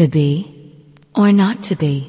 To be or not to be?